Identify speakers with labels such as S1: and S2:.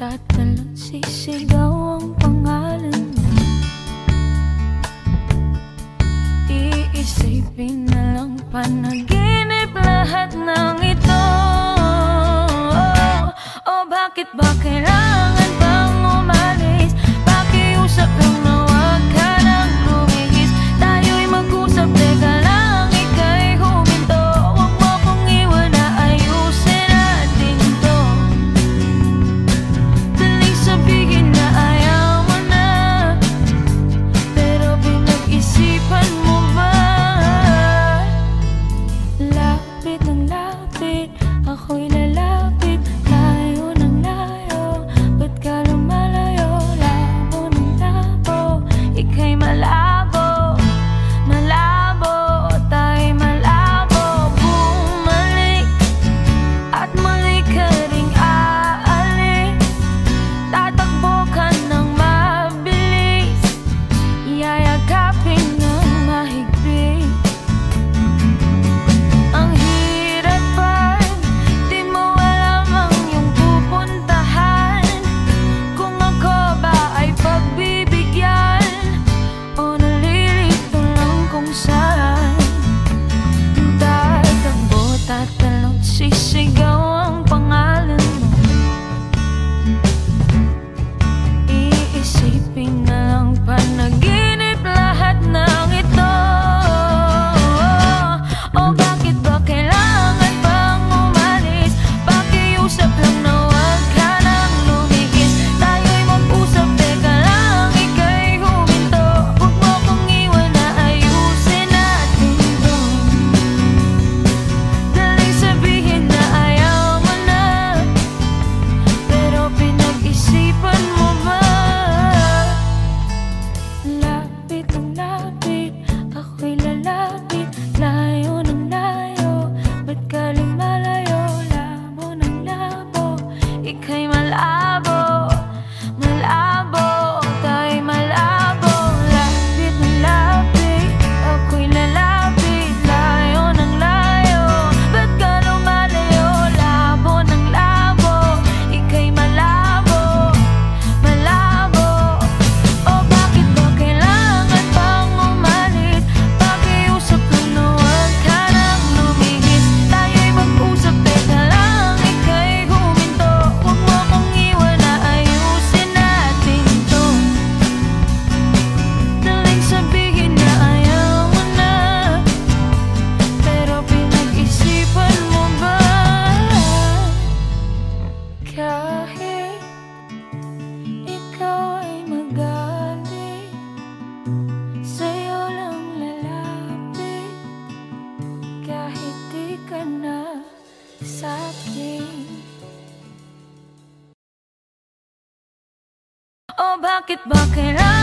S1: Tatalon sisigaw ang pangalan mo. Iisipin na lang panaginip bakit ako'y lalaki? bakit ba kailangan